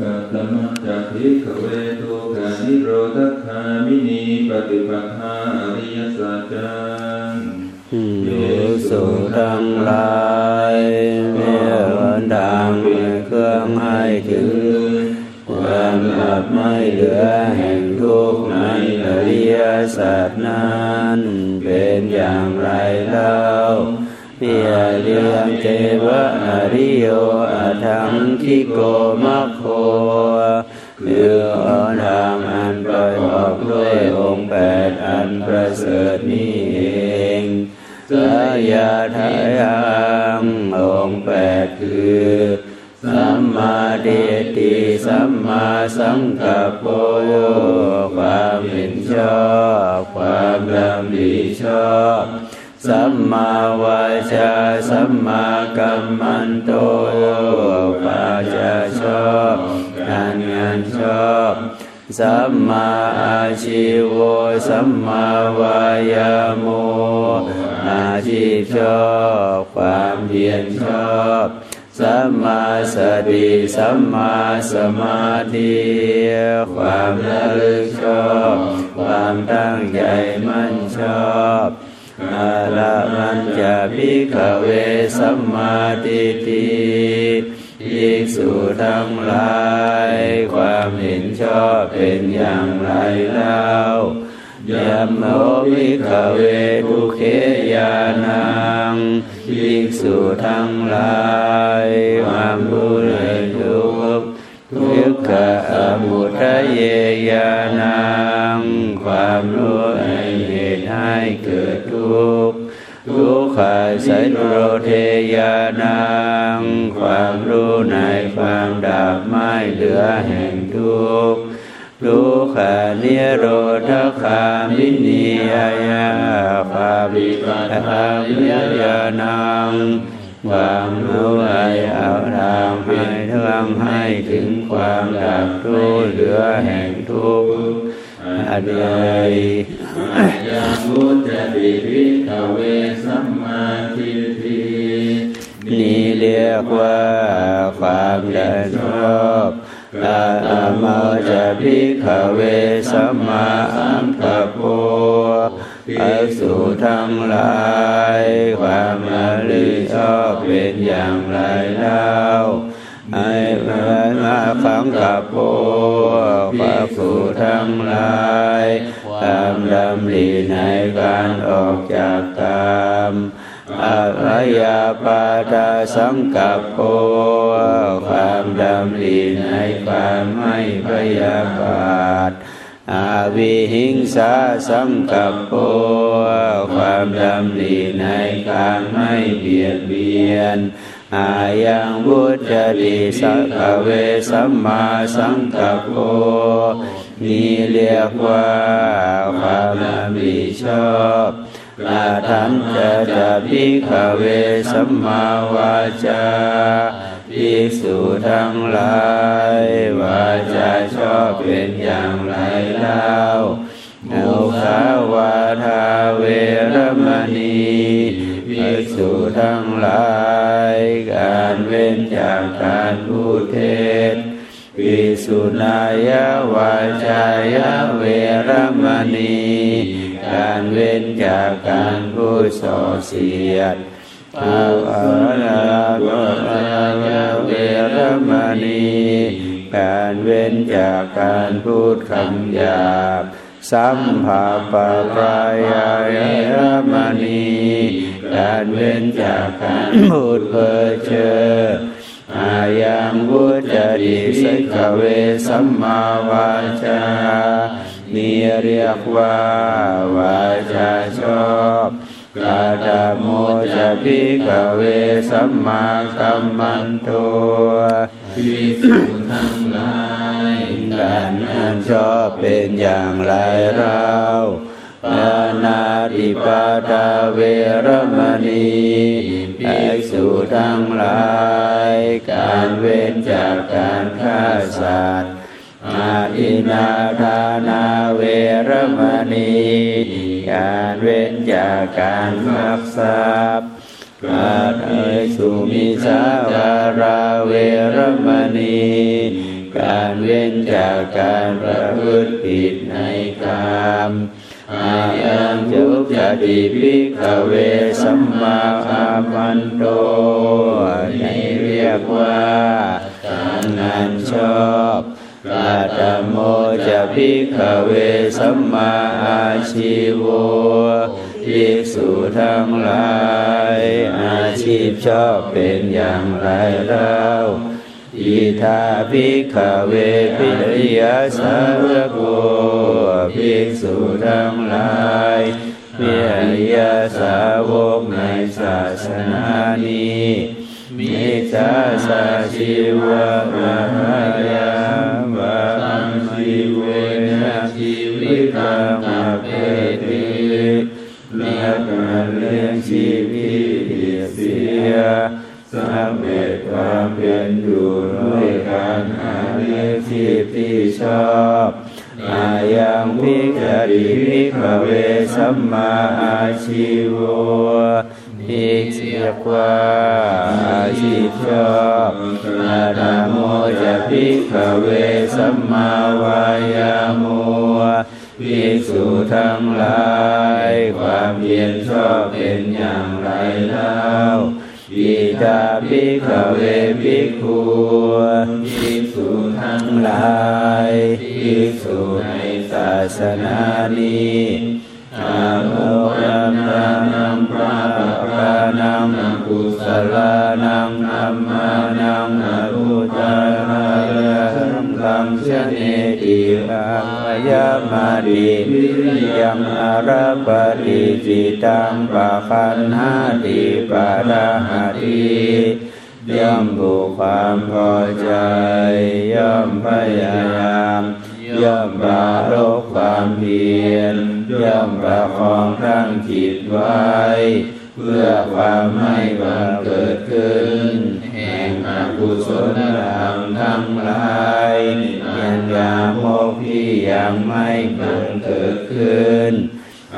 กัตมัจจทิขเวตุกานิโรธคามินีปฏิปทาอริยสัจจังภิกษุทั้งหลายมีหนทางเป็นเครื่องให้ถึงความดับไม่เหลือแห่งทุกข์ในอริยสัจนั้น เป็นอย่างไรเล่า เพียเรียงเจวะอริโยอาทังคิโกมัคโคคือหนทางอันประกอบด้วยองค์แปดอันประเสริฐนี้เองสยาทายังองค์แปดคือสัมมาทิฏฐิสัมมาสังกัปโปความเห็นชอบ ความดำริชอบ สัมมาวาจาสัมมากัมมันโตวาจาชอบการงานชอบสัมมาอาชีวสัมมาวายาโมอาชีพชอบความเพียรชอบสัมมาสติสัมมาสมาธิความระลึกชอบ ความตั้งใจมั่นชอบ อาละมันจะพิกเวสัมมาทิฏฐิภิกษุทั้งหลาย ความเห็นชอบเป็นอย่างไรเล่ายัมโมวิขเวทุเคยานังภิกษุทั้งหลายความรู้ในทุกทุกขะมุทะเยยานังความรู้ในเหตุ ให้เกิดทุกข์ทุกขสัยโรเทยานังความรู้ในความดับไม่เหลือแห่งทุกข์ทุกขานิโรธคามินียายาภาวิปัสสาวิยานังความรู้ไอเอาทางให้เทืองให้ถึงความดับทุกเหลือแห่งทุกข์ อะไรยังมุตติภิกขเวสัมมาทิฏฐินี่เรียกว่าความเดินชอบอาอามจะพิกขเวสัมมาสังกัปโปภิกษุทั้งหลาย ความระลึกชอบเป็นอย่างไรเล่าไอ้พระมาขังกับโปพระผู้ทั้งหลายความดำริในการออกจากกามอาภยาปาตาสังกัปโปความดำริในความไม่พยาบาทอาวิหิงสาสังกัปโปความดำริในการไม่เบียดเบียน อายังบุจติสักเวสัมมาสังกัปโปนี่เรียกว่าความดำริชอบอาทันจะจะพิกขเวสัมมาวาจาภิกษุทั้งหลายวาจาชอบเป็นอย่างไรเล่าโมขาวาทาเวรมณี ภิกษุทั้งหลาย การเว้นจากการพูดเท็จภิกษุนายาวาจายเวรมณี การเว้นจากการพูดส่อเสียดภาวนาภาวนาเวรมณี การเว้นจากการพูดคำหยาบ สัมภาปะปรายเวรมณี การเว้นจากการพูดเพ้อเจ้ออายังบุจติสิกเวสัมมาวาจานี่เรียกว่าวาจาชอบกาตโมจะพิกเวสัมมากัมมันโตภิกษุทั้งหลายการอันชอบเป็นอย่างไรเรา ปานาติปาตาเวรมณีภิกษุทั้งหลาย การเว้นจากการฆ่าสัตว์อาอินาทานาเวรมณีการเว้นจากการลักทรัพย์กาเอสุมิสาวาราเวรมณี การเว้นจากการประพฤติผิดในามอายังจุจติภิกขเวสัมมาอามันโตนี้เรียกว่าการงานชอบกาตโมจะภิกขเวสัมมาอาชีโวภิกษุทั้งหลาย อาชีพชอบเป็นอย่างไรเล่า อิทาภิกขเวภิริยสาวกภิกษุทั้งหลายภิริยสาวกในศาสนานี้มิจาสาชีวะมหายาวะชีเวนะชีวิตังอเปติและการเลี้ยงชี ชออะยัง วุจจะติ ภิกขะเวสัมมาอาชีโวภิกษุ เรียกว่าอาชีพชอบ กะตะโมจะ ภิกขะเวสัมมาวายาโมภิกษุทั้งหลาย ความเพียรชอบเป็นอย่างไรเล่า อิธะ ภิกขะเวภิกขุภิกษุทั้งหลายภิกษุในศาสนานี้อาโมรัมนานังพระปรานังกุศลานังธรรมาายามาติวิริยังอาราปติจิตังปะคันหาติปะราหาติย่อมบุความพอใจ ย่อมพยายามย่อมบารกความเพียรย่อมประคองตั้งจิตไว้ เพื่อความไม่บังเกิดขึ้น แห่งอกุศลธรรมทั้งหลายยันยามก ยังไม่บังเกิดขึ้น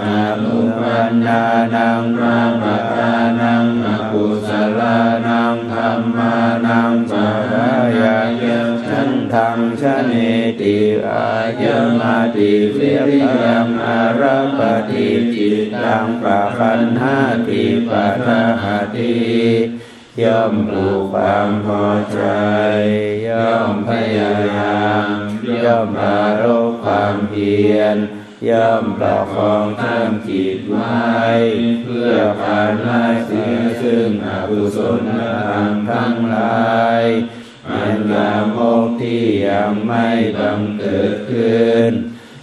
อานุปันนานังพระปตานังอกุศลานังธรรมานังปะรายายะฉันทังชะเนติอายมาติเรียยังอาราปติจิตตังปะคันหาติปะทะหาติย่อมปลูกความพอใจ ย่อมพยายาม ย่อมปรารบความเพียร ย่อมประคองตั้งจิตไว้ เพื่อการละเสียซึ่งอกุศลธรรมทั้งหลายอันลามกที่ยังไม่บังเกิดขึ้น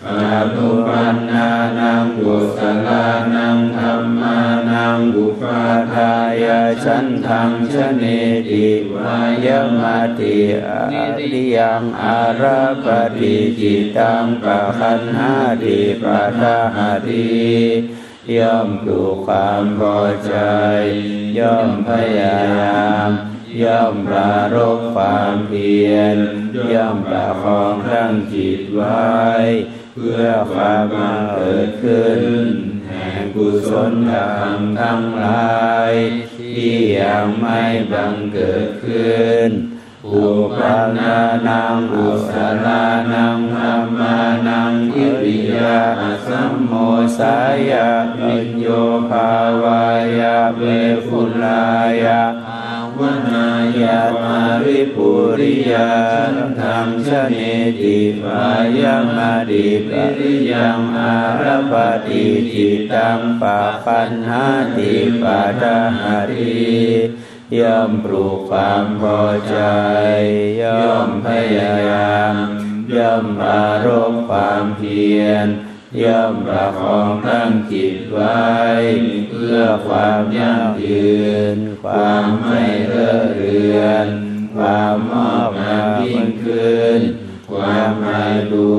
อานุปันนานังบุสลานังธรรมานังบุปาทายาชันทังชเนติวายมาติอาริยังอาราปติจิตังปะคันหาติปะทาหาติย่อมปลูกความพอใจ ย่อมพยายามย่อมปรารบความเพียรย่อมประคองตั้งจิตไว้ พื่อความมาเกิดขึ้น แห่งกุศลธรรมทั้งหลาย ที่ยังไม่บังเกิดขึ้นอุปันนานังอุสารานังธรรมานังอิริยาสัมโมสายาปิโยภาวายาเวฟุลายา วนายามาริปุริยาธรรมชเนติวายามาดิปริยังอารปติจิตังปะปันหาติปะทะหาติย่อมปลูกความพอใจ ย่อมพยายาม ย่อมปรารบความเพียร ย่อมประคองตั้งจิตไว้ เพื่อความยั่งยืน ความไม่เลอะเรือน ความมอบงามยิ่งขึ้น ความไพบู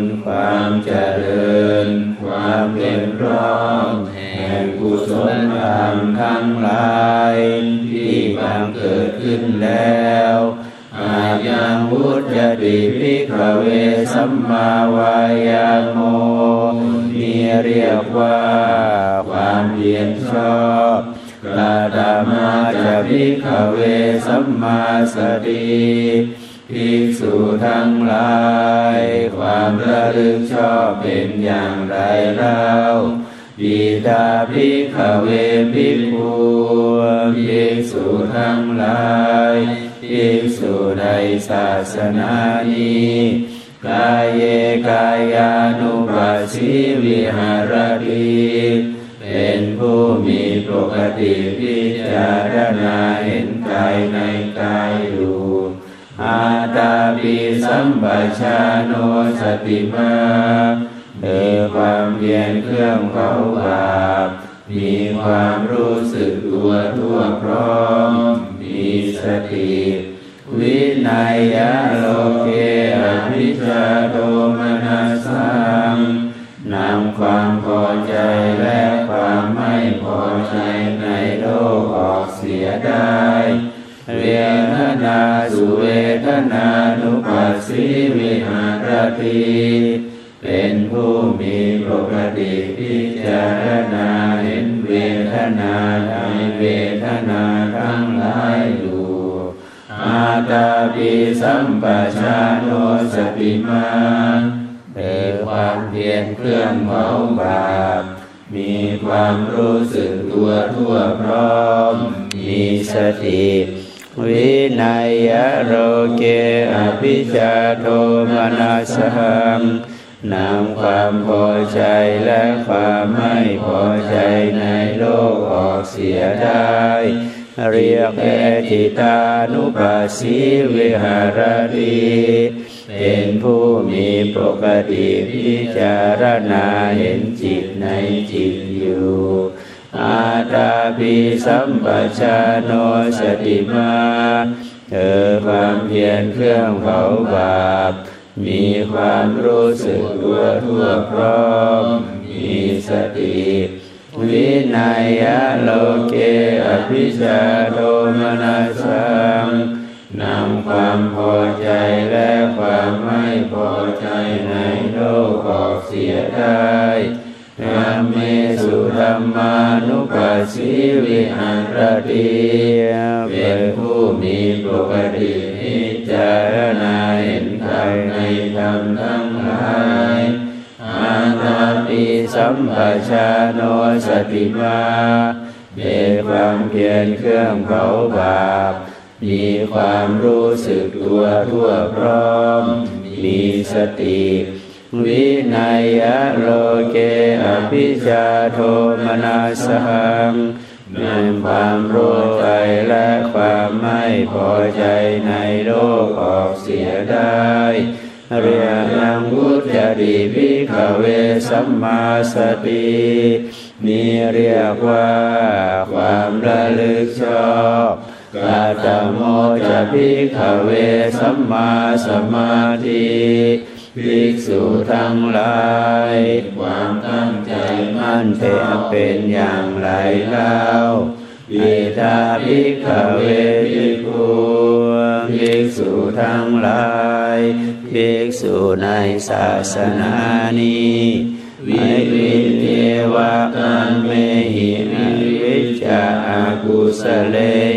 รณ์ความเจริญ ยังวุจติภิกขเวสัมมาวายาโมมีเรียกว่าความเพียรชอบกาดามาจะพิกขเวสัมมาสติภิกษุทั้งหลาย ความระลึกชอบเป็นอย่างไรเล่าบิดาภิกขเวภิกขุภิกษุทั้งหลาย ภิกษุในศาสนานี้กายเยกายานุปัสสิวิหารติเป็นผู้มีปกติพิจารณาเห็นกายในกายอยู่อาตาปิสัมปชาโนสติมาเออความเพียรเครื่องเผาบาปมีความรู้สึกตัวทั่วพร้อม มีสติวินัยยะโลเกอภิชาโดมนัสสังนำความพอใจและความไม่พอใจในโลกออกเสียได้ เวทนาสุเวทนานุปัสสิวิหารติเป็นผู้มีปกติพิจารณาเห็นเวทนาในเวท ตาปิสัมปชาโนสติมาเป็นความเพียรเครื่องเผาบาปมีความรู้สึกตัวทั่วพร้อม มีสติ วินัยโรเกอภิชาโทมนาสังนำความพอใจและความไม่พอใจในโลกออกเสียได้ เรียกเอติตานุปัสสิวิหารติเป็นผู้มีปกติพิจารณาเห็นจิตในจิตอยู่อาตาปิสัมปชาโนสติมาเธอความเพียรเครื่องเผาบาป มีความรู้สึกตัวทั่วพร้อม มีสติ วินัยโลเกอภิชาโทมนัสังนำความพอใจและความไม่พอใจในโลกออกเสียได้ธรรมเมสุธรรมานุปัสสิวิหารติเป็นผู้มีปกติพิจารณาเห็นธรรมในธรรมทั้งหลาย สัมปชาโนสติมาเป็นความเพียรเครื่องเผาบาป มีความรู้สึกตัวทั่วพร้อม มีสติ วินัยโลเกอภิชาโทมนาสังนำความรู้ใจและความไม่พอใจในโลกออกเสียได้ เรียนังวุจริพิ ขเวสัมมาสติมีเรียกว่าความระลึกชอบกาตโมจะพิขเวสัมมาสมาธิภิกษุทั้งหลาย ความตั้งใจมั่นเป็นเป็นอย่างไรเล่าปิตาภิกขเวภิกขุภิกษุทั้งหลาย ภิกษุในศาสนานี้ วิวิเทวะกันเมหิอวิจจากุสเล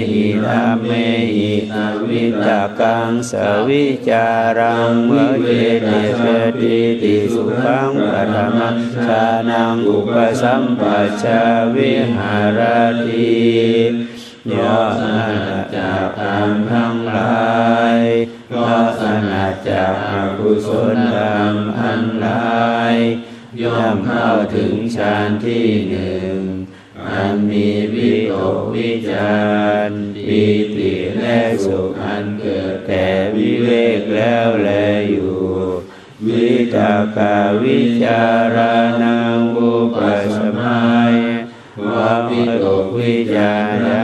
หิธรรมเมหิอวิตากังสวิจารังเมเยเนสติติสุขังปะธรรมชานังอุปสัมปชาวิหารติ ยอสันจากธรรมทั้งหลายยอสันจากอกุศลธรรมอันหลายย่อมเข้าถึงฌานที่หนึ่งอันมีวิตกวิจารปีติและสุขอันเกิดแต่วิเวกแล้วแลอยู่ วิตากาวิจารณังอุปสมัยว่าวิตกวิจาร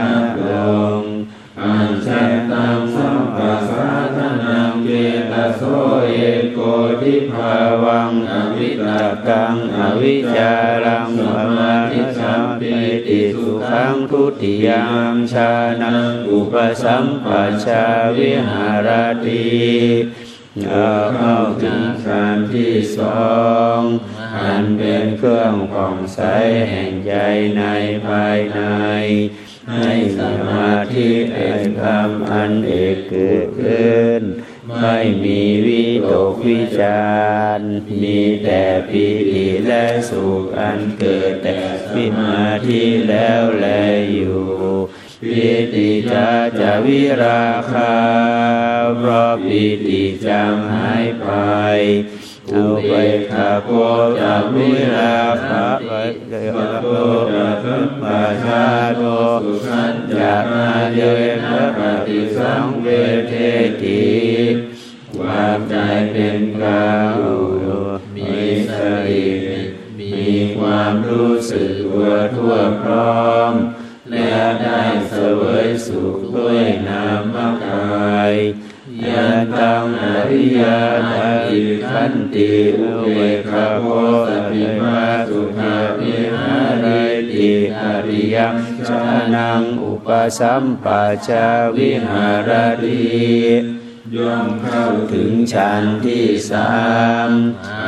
วิจารังปมาทิสัมปิติสุขังทุติยามชานังอุปสัมปัชาวิหารติเข้าถึงฌานที่สองอันเป็นเครื่องผ่องใสแห่งใจในภายใน ให้สมาธิแห่งธรรมอันเอกเกิดขึ้น ไม่มีวิตกวิจารมีแต่ปีติและสุขอันเกิดแต่วิมาธิแล้วแลอยู่ปีติจะจะวิราคาเพราะปีติจางหายไปเอาไปขับโพจากวิรา ชานังอุปสัมปัชาวิหารติย่อมเข้าถึงฌานที่สาม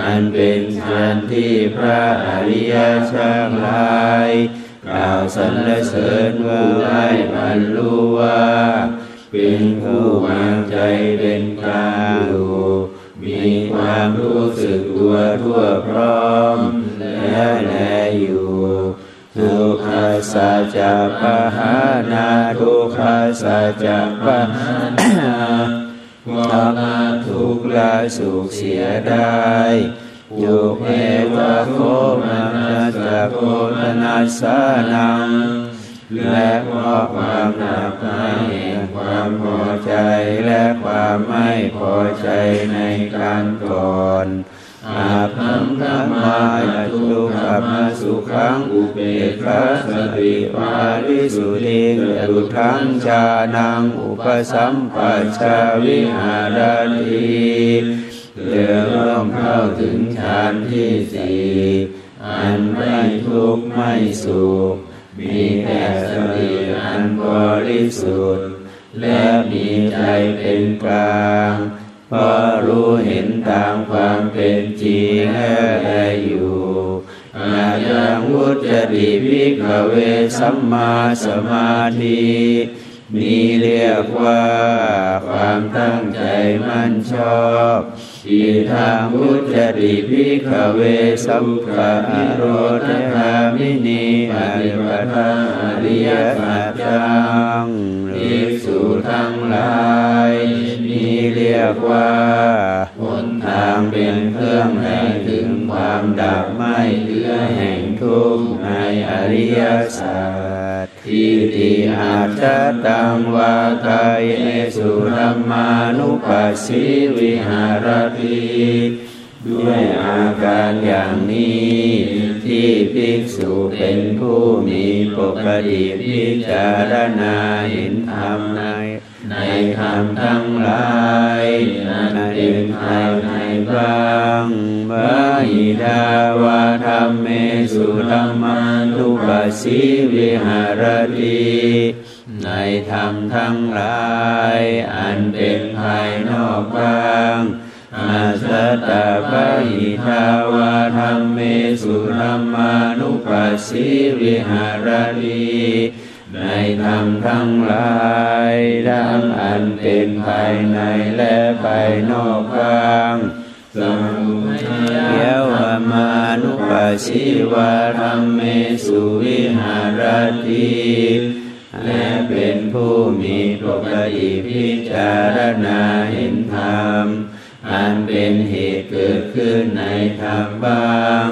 อันเป็นฌานที่พระอริยชาลายกล่าวสรรเสริญว่าให้บรรลุว่า เป็นผู้วางใจเป็นกลางอยู่มีความรู้สึกตัวทั่วพร้อมและแลอยู่ ทุกขสัจปะหานาทุกขสัจปะหานาความทุกข์ละสุขเสียได้โยเอวะโคมัสโคตนัสสานังและเพราะความหนักหนาแห่งความพอใจและความไม่พอใจในการก่อน อาภัมธรรมายาทุกขมาสุขังอุเบกขาสติปาริสุทธิตุทังชานังอุปสัมปัชาวิหารติเดิมเริ่มเข้าถึงฌานที่สี่อันไม่ทุกข์ไม่สุขมีแต่สติอันบริสุทธิ์และมีใจเป็นกลางเพราะรู้เห็นตามความ เป็นจริงแลอยู่อายังวุจติวิกเวสัมมาสมาธินี้เรียกว่าความตั้งใจมั่นชอบอีทางวุจติพิกเวสัมปะโรธคามินีอริปทาอริยสัจจังภิกษุทั้งหลาย นี้เรียกว่าหนามเป็นเครื่องให้ถึงความดับไม่เหลือแห่งทุกข์ในอริยสัจทิฏฐิอาจตังวากายเอสุรมมานุปัสสิวิหารติด้วยอาการอย่างนี้ ที่ภิกษุเป็นผู้มีปกติพิจารณาเห็นธรรมในในธรรมทั้งหลายนั้นเป็นภายในบ้างบาหิดาวาธรรมเมสุธรรมานุปัสสิวิหารติในธรรมทั้งหลาย อันเป็นภายนอกบ้าง อาสตาปะหิทาวาธรรมเมสุธรรมานุปัสสิวิหารติในธรรมทั้งหลายทั้งอันเป็นภายในและภายนอกบ้างสมุทัยมานุปัสสิวาธรรมเมสุวิหารติและเป็นผู้มีปกติพิจารณาเห็นธรรม อันเป็นเหตุเกิดขึ้นในธรรมบ้าง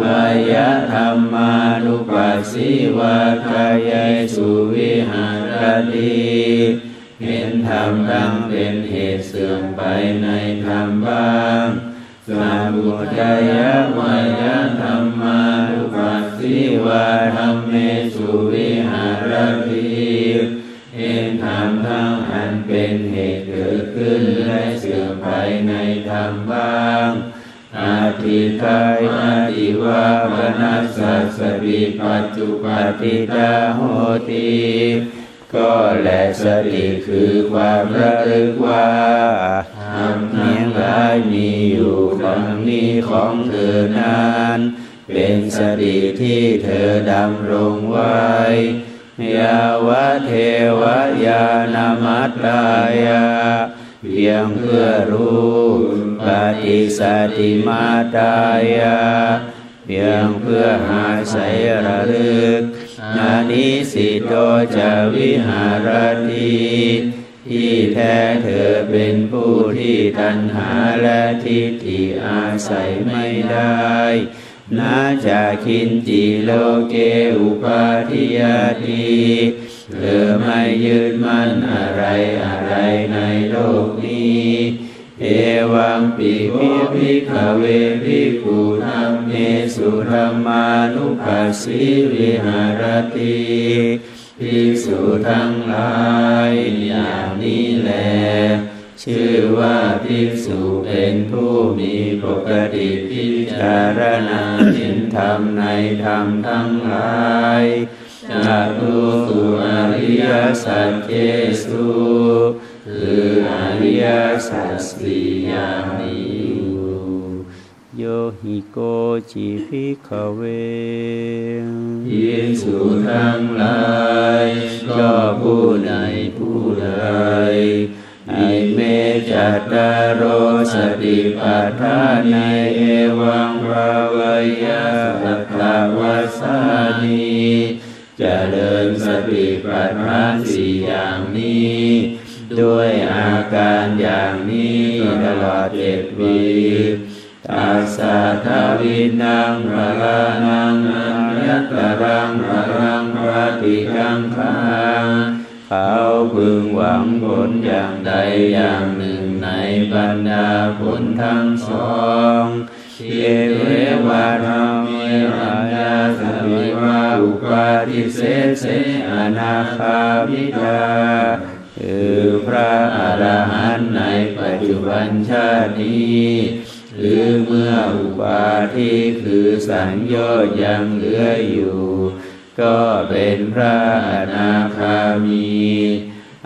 วายธรรมานุปัสสิวาคายสุวิหารติเห็นธรรมดังเป็นเหตุเสื่อมไปในธรรมบ้างสามุทัยะวายธรรมานุปัสสิวาธรรมเมสุวิหารติเห็นธรรมทั้ง เป็นเหตุเกิดขึ้นและเสื่อมไปในธรรมบ้างอาทิตายอาทิวาปนัสสะสติปัจจุปฏิตาโหติก็แหละสติคือความระลึกว่าธรรมทั้งหลายมีอยู่ดังนี้ของเธอนั้น เป็นสติที่เธอดำรงไว้ ยาวะเทวายานามัตตายาเพียงเพื่อรู้ปฏิสติมาตายาเพียงเพื่อหาใสระลึกนานิสิโตจะวิหารตีที่แท้เธอเป็นผู้ที่ตัณหาและทิฏฐิอาศัยไม่ได้ นาจะคินจิโลเกอุปาทิยาทีเธอไม่ยืดมั่นอะไรอะไรในโลกนี้ เอวังปิพิพิกขเวพิกุนัมเมสุธรรมานุปัสสิวิหารติภิกษุทั้งหลายอย่างนี้แหละ ชื่อว่าภิกษุเป็นผู้มีปกติพิจารณาเห็นธรรมในธรรมทั้งหลายจากรู้สุอริยสัจเจสุคืออริยสัจสี่อย่างนี้โยหิโกจิ ภิกขะเวภิกษุทั้งหลายก็ผู้ใดผู้ใด อิเมจัตตาโร สะติปัฏฐาเน เอวังภาเวยยะ สัตตะ วัสสานิ เจริญสติปัฏฐานสี่อย่างนี้ ด้วยอาการอย่างนี้ตลอดเจ็ดปีตัสสะทวินังพระนังอัญญตรังพรังปฏิกังขังเขา พึงหวังผลอย่างใดอย่างหนึ่งในบรรดาผลทั้งสองเยเววาธรรมเมอาญาสวิวาอุปาทิเสเสอนาคามิกาคือพระอรหันต์ในปัจจุบันชาตินี้หรือเมื่ออุปาทิคือสัญญายังเหลืออยู่ ก็เป็นพระอนาคามี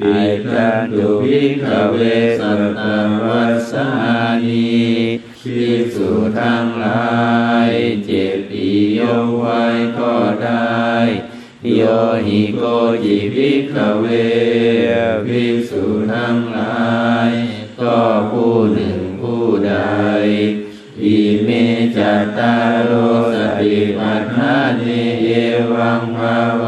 อิตันตุภิกเวสัตตวัสานีภิกษุทั้งหลายเจ็บปียกไว้ก็ได้โยหิโกจิภิกเวภิกษุทั้งหลายก็ผู้หนึ่งผู้ใดอิเมจัตตาโรสติปัฏฐานเเอ วังภาว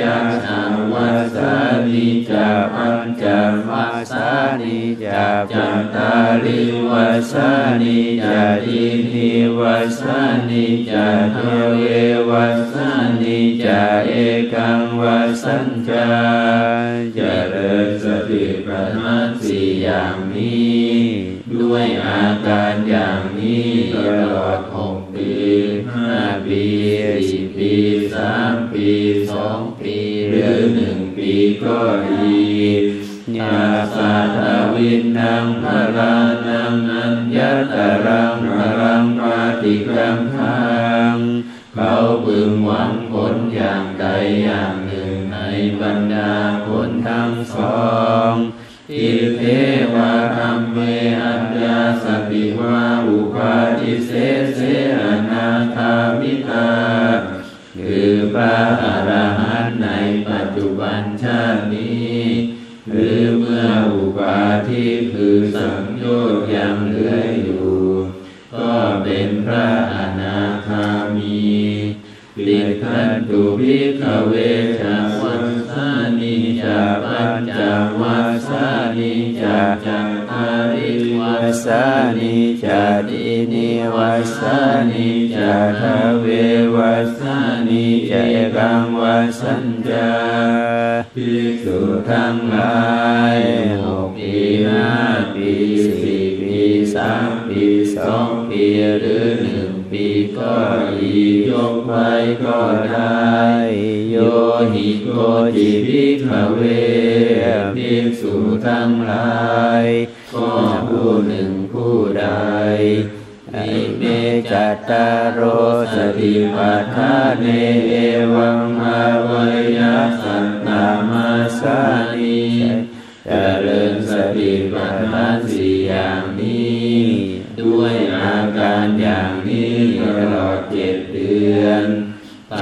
ยาสังวัสานิจาปัญจวัสสานิจาจัตตาริวัสสานิจาอินิวัสานิจาเทเววัสานิจาเอกังวัสัญจาเจริญสติปัฏฐานสี่อย่างนี้ด้วยอาการอย่างนี้ตลอดหกปีห้าปี ปีสามปีสองปีหรือหนึ่งปีก็ดียาสาทวินนังพรานังอัญญตรังพรัง คื นิจจัตตาริวัสานิจาตินิวัสานิจทเววัสานิจเอกังวัสัญจาภิกษุทั้งหลายหกปีห้าปีสี่ปีสามปีสองปีหรือหนึ่งปีก็ดียกไว้ก็ได้ หิโกจิภิกขเวภิกษุทั้งหลายก็ผู้หนึ่งผู้ใดอิเมจัตตารโรสติปัฏฐานเนเอวังภาวยาสัตตามาสานิ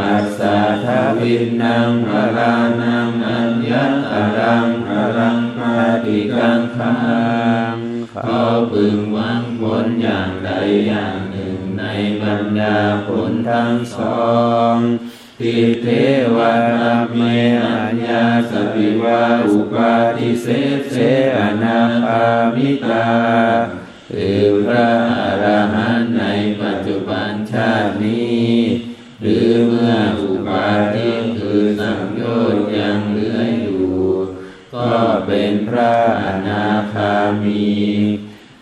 อัสสทวินังพรานังอัญญตรังพรังปาติกังคังเขอพึงหวังผลอย่างใดอย่างหนึ่งในบรรดาผลทั้งสองติเทวธรรมเมอัญญาสปิวาอุปาติเสเสอนาคามิตาคือพระอรหั มี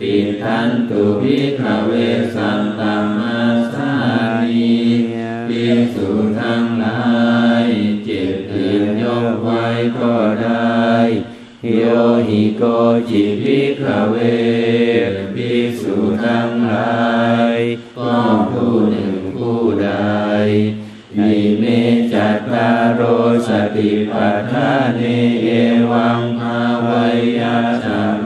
ติทันตุพิขเวสันตมาสานีภิกษุทั้งหลายเจ็บอื่นยกไว้ก็ได้โยหิโกจิภิกขเวภิกษุทั้งหลายก็ผู้หนึ่งผู้ใดอิเมจัตตารโรสติปัฏฐานเนเอวังภาวยาสาม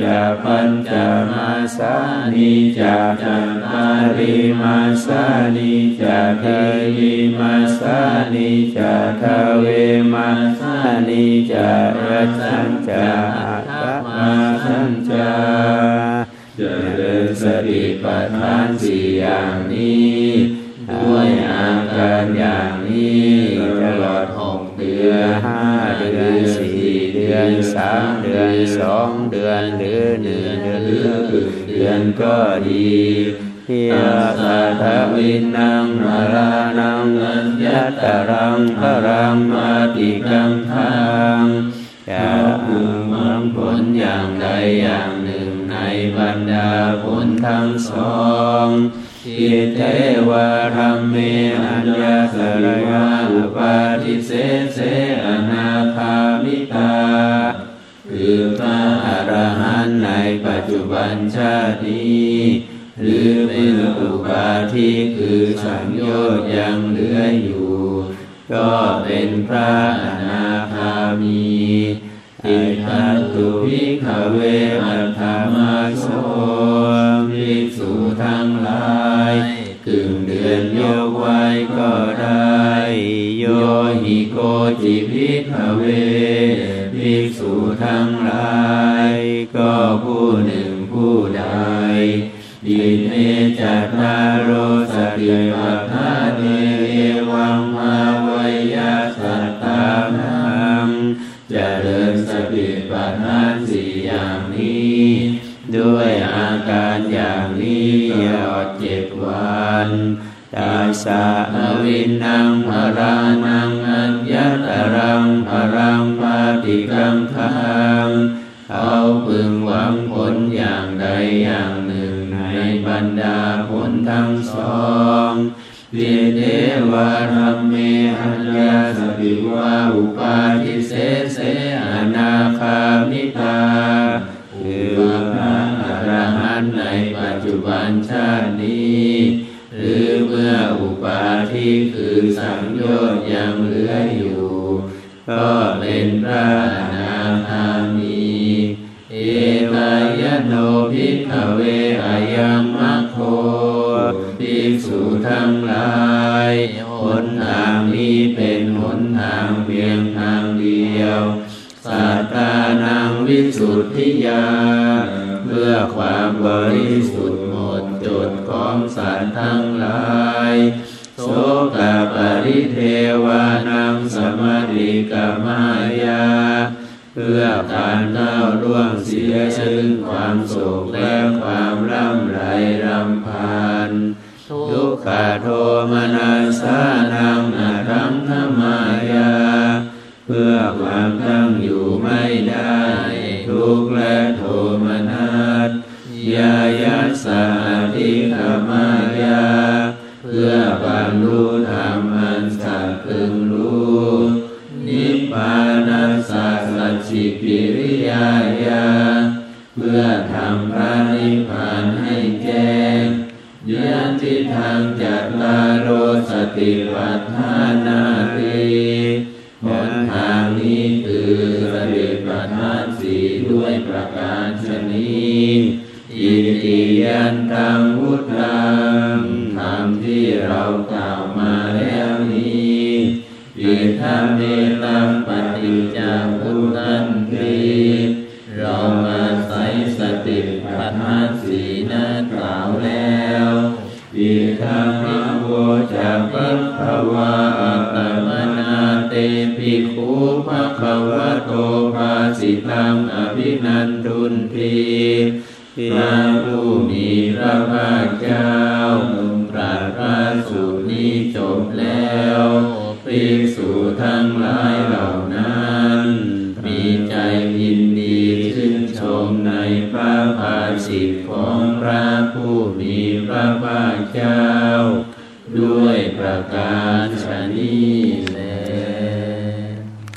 จาปัญจมาสานิจาจัตตาริมาสานิจาทีวิมาสานิจาทเวมาสานิจารัสัญจาอัตมาสัญจาเจริญสติปัฏฐานสี่อย่างนี้ด้วยอาการอย่างนี้ตลอดหกเดือนห้าเดือน ดือนสามเดือนสองเดือนหรือหนึ่งเดือนหรือเดือนก็ดีเฮียสัทวินังมารานังอัญญตรังพรังมาติกังทังจะพึงหวังผลอย่างใดอย่างหนึ่งในบรรดาผลทั้งสองทิเทวาธรรมเมอัญญาสรยาอุปาทิเสเสอนาคามิตา คือพระอรหันต์ในปัจจุบันชาตินี้หรือเป็นอุปาทิคือสังโยชน์ยังเหลืออยู่ ก็เป็นพระอนาคามีอิทัตตุภิขเวอัตถมาโสภิกษุทั้งหลายกึ่งเดือนยกไว้ก็ได้ โยหิโกจิภิขเว ทั้งหลาย ก็ผู้หนึ่งผู้ใดดิเมจัตตาโรสติปัฏฐานเนเอวังภาวยาสัตตานังจะเจริญสติปัฏฐานสี่อย่างนี้ ด้วยอาการอย่างนี้ยอดเจ็ดวันตาสาวินนังพรานังอัญญตรังพรังปา ติกังทังเขาพึงหวังผลอย่างใดอย่างหนึ่งในบรรดาผลทั้งสองวิเทวารรมเมอัญญาสปิวาอุปาทิเสเสอนาคามิตาคือพระอรหันต์ในปัจจุบันชาตินี้ หรือเมื่ออุปาทิคือสังโยชน์ยังเหลืออยู่ ก็ ระนาคามีเอตายโนภิกขเวอายังมัคโคภิกษุทั้งหลายหนทางนี้เป็นหนทางเพียงทางเดียวสัตตานังวิสุทธิยา เพื่อความบริสุทธิ์หมดจดของสัตว์ทั้งหลายโสกปริเทวานังสมาธิกมายา พื่อการก้าวล่วงเสียซึ่งความโศกและความร่ำไรรำพัน ทุกขโทมนัสสาีด้วยประการชนีอิติยันตังวุตังธรรมที่เรากล่าวมาแล้วนี้อิทาเมลังปฏิจจพุนันตีเรามาใส่สติปัฏฐานสีนั้นกล่าวแล้วอิทามิโวจะปิภวะอัตมนาเตปิคุภะควะ ตังอภินันทุนทีพระผู้มีพระภา